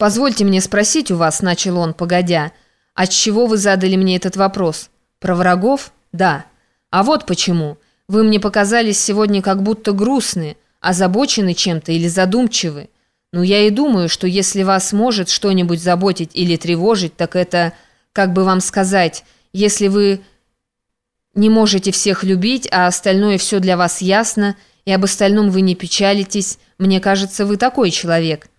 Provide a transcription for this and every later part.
«Позвольте мне спросить у вас», — начал он, погодя, «отчего вы задали мне этот вопрос? Про врагов? Да. А вот почему. Вы мне показались сегодня как будто грустны, озабочены чем-то или задумчивы. Ну, я и думаю, что если вас может что-нибудь заботить или тревожить, так это, как бы вам сказать, если вы не можете всех любить, а остальное все для вас ясно, и об остальном вы не печалитесь, мне кажется, вы такой человек».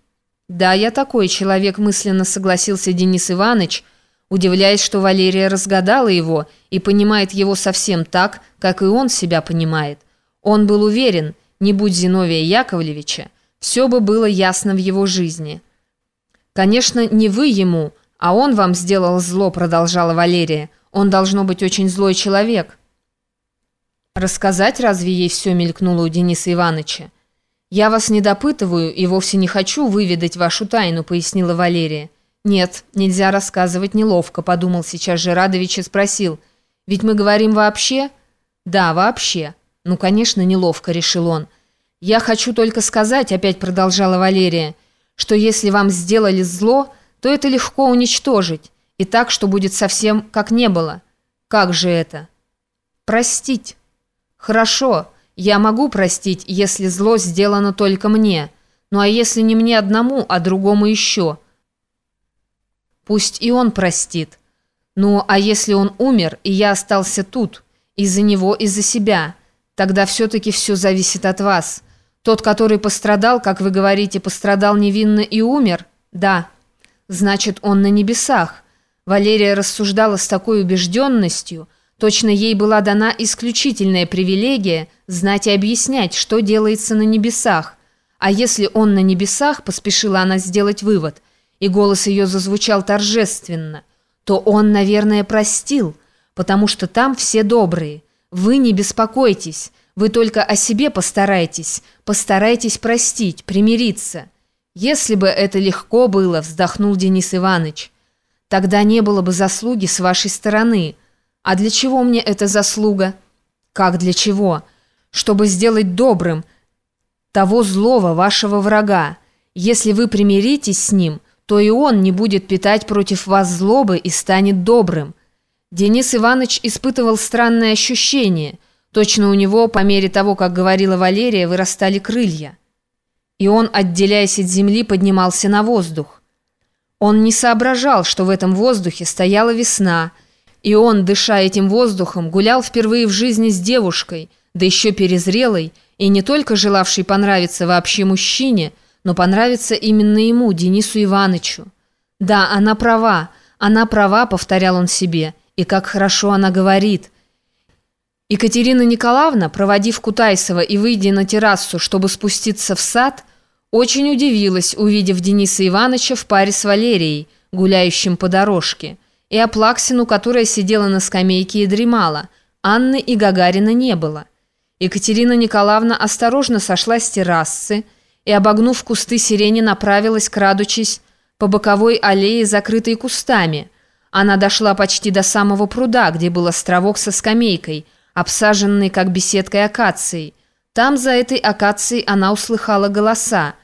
«Да, я такой человек», — мысленно согласился Денис Иванович, удивляясь, что Валерия разгадала его и понимает его совсем так, как и он себя понимает. Он был уверен, не будь Зиновия Яковлевича, все бы было ясно в его жизни. «Конечно, не вы ему, а он вам сделал зло», — продолжала Валерия. «Он должно быть очень злой человек». «Рассказать разве ей все мелькнуло у Дениса Ивановича?» «Я вас не допытываю и вовсе не хочу выведать вашу тайну», — пояснила Валерия. «Нет, нельзя рассказывать неловко», — подумал сейчас Жирадович и спросил. «Ведь мы говорим вообще?» «Да, вообще». «Ну, конечно, неловко», — решил он. «Я хочу только сказать», — опять продолжала Валерия, «что если вам сделали зло, то это легко уничтожить, и так, что будет совсем как не было». «Как же это?» «Простить». «Хорошо». Я могу простить, если зло сделано только мне. Ну а если не мне одному, а другому еще? Пусть и он простит. Ну а если он умер, и я остался тут, из-за него, из-за себя, тогда все-таки все зависит от вас. Тот, который пострадал, как вы говорите, пострадал невинно и умер? Да. Значит, он на небесах. Валерия рассуждала с такой убежденностью – Точно ей была дана исключительная привилегия знать и объяснять, что делается на небесах. А если он на небесах, поспешила она сделать вывод, и голос ее зазвучал торжественно, то он, наверное, простил, потому что там все добрые. Вы не беспокойтесь, вы только о себе постарайтесь, постарайтесь простить, примириться. Если бы это легко было, вздохнул Денис Иванович, тогда не было бы заслуги с вашей стороны – а для чего мне эта заслуга? Как для чего? Чтобы сделать добрым того злого вашего врага. Если вы примиритесь с ним, то и он не будет питать против вас злобы и станет добрым. Денис Иванович испытывал странное ощущение. Точно у него, по мере того, как говорила Валерия, вырастали крылья. И он, отделяясь от земли, поднимался на воздух. Он не соображал, что в этом воздухе стояла весна – и он, дыша этим воздухом, гулял впервые в жизни с девушкой, да еще перезрелой, и не только желавшей понравиться вообще мужчине, но понравиться именно ему, Денису Ивановичу. «Да, она права, она права», — повторял он себе, — «и как хорошо она говорит». Екатерина Николаевна, проводив Кутайсова и выйдя на террасу, чтобы спуститься в сад, очень удивилась, увидев Дениса Ивановича в паре с Валерией, гуляющим по дорожке и Аплаксину, которая сидела на скамейке и дремала. Анны и Гагарина не было. Екатерина Николаевна осторожно сошла с террасы и, обогнув кусты сирени, направилась, крадучись, по боковой аллее, закрытой кустами. Она дошла почти до самого пруда, где был островок со скамейкой, обсаженный как беседкой акацией. Там, за этой акацией, она услыхала голоса.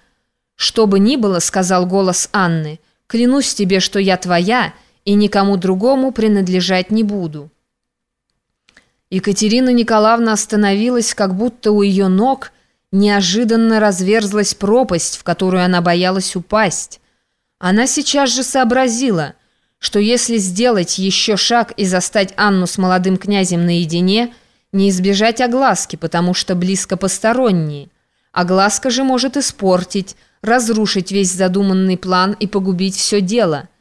«Что бы ни было», — сказал голос Анны, — «клянусь тебе, что я твоя», — и никому другому принадлежать не буду». Екатерина Николаевна остановилась, как будто у ее ног неожиданно разверзлась пропасть, в которую она боялась упасть. Она сейчас же сообразила, что если сделать еще шаг и застать Анну с молодым князем наедине, не избежать огласки, потому что близко посторонние. Огласка же может испортить, разрушить весь задуманный план и погубить все дело –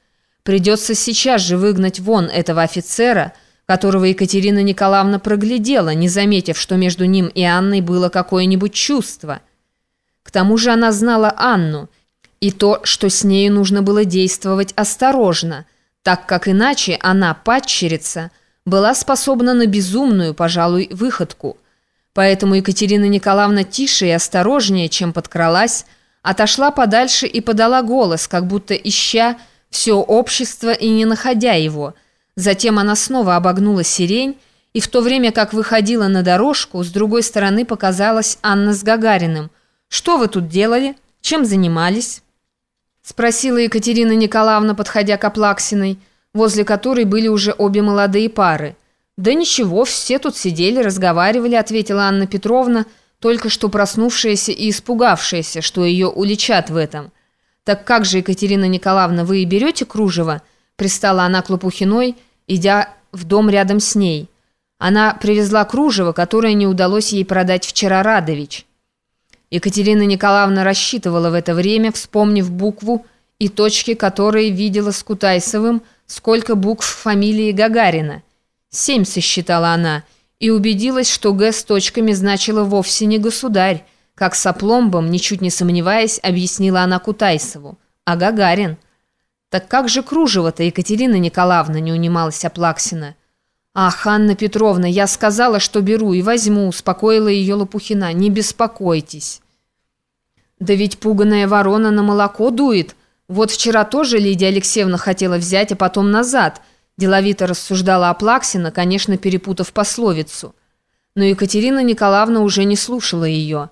Придется сейчас же выгнать вон этого офицера, которого Екатерина Николаевна проглядела, не заметив, что между ним и Анной было какое-нибудь чувство. К тому же она знала Анну, и то, что с нею нужно было действовать осторожно, так как иначе она, падчерица, была способна на безумную, пожалуй, выходку. Поэтому Екатерина Николаевна тише и осторожнее, чем подкралась, отошла подальше и подала голос, как будто ища, все общество и не находя его. Затем она снова обогнула сирень, и в то время как выходила на дорожку, с другой стороны показалась Анна с Гагариным. «Что вы тут делали? Чем занимались?» Спросила Екатерина Николаевна, подходя к Аплаксиной, возле которой были уже обе молодые пары. «Да ничего, все тут сидели, разговаривали», — ответила Анна Петровна, только что проснувшаяся и испугавшаяся, что ее уличат в этом. «Так как же, Екатерина Николаевна, вы и берете кружево?» — пристала она к Лопухиной, идя в дом рядом с ней. Она привезла кружево, которое не удалось ей продать вчера Радович. Екатерина Николаевна рассчитывала в это время, вспомнив букву и точки, которые видела с Кутайсовым, сколько букв фамилии Гагарина. Семь сосчитала она и убедилась, что «Г» с точками значило вовсе не «государь», как с опломбом, ничуть не сомневаясь, объяснила она Кутайсову, а Гагарин. «Так как же кружево-то, Екатерина Николаевна?» не унималась Аплаксина. «Ах, Анна Петровна, я сказала, что беру и возьму», успокоила ее Лопухина. «Не беспокойтесь». «Да ведь пуганая ворона на молоко дует. Вот вчера тоже Лидия Алексеевна хотела взять, а потом назад». Деловито рассуждала Аплаксина, конечно, перепутав пословицу. Но Екатерина Николаевна уже не слушала ее.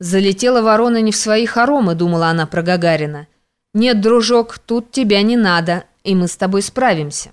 «Залетела ворона не в свои хоромы», — думала она про Гагарина. «Нет, дружок, тут тебя не надо, и мы с тобой справимся».